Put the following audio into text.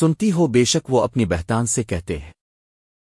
سنتی ہو بے شک وہ اپنی بہتان سے کہتے ہیں۔